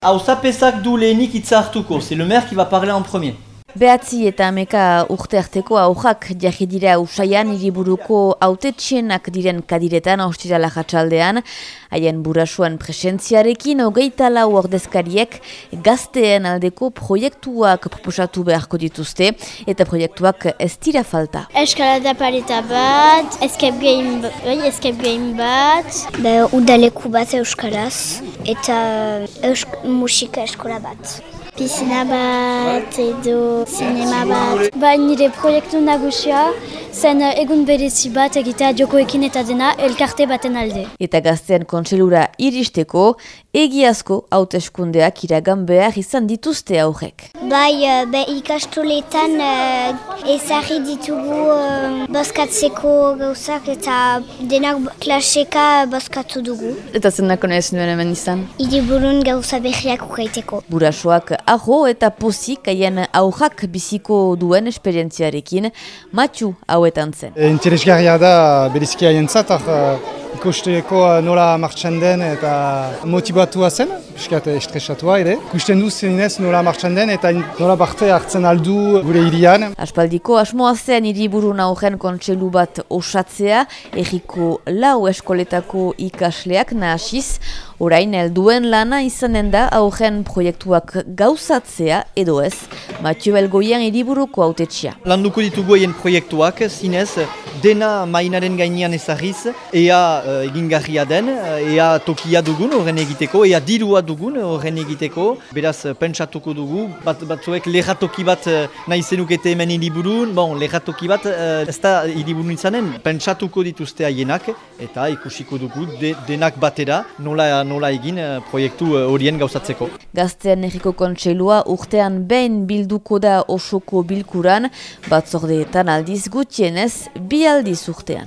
Auzapezak du lehenik hitza hartuko, c'est le maire qui va parler en premier. Behatzi eta ameka urte arteko aujak jarri dira usaian hiriburuko autetxenak diren kadiretan austirala jatsaldean, haien burasuan presentziarekin hogeita lau ordezkariek gazteen aldeko proiektuak proposatu beharko dituzte eta proiektuak ez dira falta. Eskalada pareta bat, escape game, bai, escape game bat, Be, udaleku bat euskaraz eta eusk musika eskola bat. Piscina bat edo sinema bat. Ba nire proiektu nagusia, zen egun berezi bat egitea jokoekin eta dena elkarte baten alde. Eta gaztean kontselura iristeko, egiazko hauteskundeak iragan behar izan dituzte aurrek. Bai, eh, be, ikastoletan uh, ezarri ditugu bozkatzeko gauzak eta denak klaseka bozkatu dugu. Eta zenako nahez nuen hemen izan? Hiriburun gauza berriak ukaiteko. Burasoak aho eta pozik haien aurrak biziko duen esperientziarekin matxu hauetan zen. E, interesgarria da berizki haientzat, uh, ikusteko uh, nola martxan den eta motibatua zen, piskat estresatua ere. Ikusten du zinez nola martxan den eta nola parte hartzen aldu gure hirian. Aspaldiko asmoa zen hiriburun aurren kontselu bat osatzea, erriko lau eskoletako ikasleak nahasiz, orain helduen lana izanen da aurren proiektuak gauzatzea edo ez, Mathieu Elgoian hiriburuko autetxia. Landuko ditugu haien proiektuak, zinez, dena mainaren gainean ezarriz, ea uh, egingarria den, ea tokia dugun horren egiteko, ea dirua dugun horren egiteko, beraz pentsatuko dugu, bat, batzuek lehatoki bat nahi zenukete hemen hiriburun, bon, lehatoki bat uh, ez da hiriburun izanen, pentsatuko dituzte haienak, eta ikusiko dugu de, denak batera nola, nola egin uh, proiektu horien gauzatzeko. Gaztean erriko kontseilua urtean behin bilduko da osoko bilkuran, batzordeetan aldiz gutienez, bi aldiz urtean.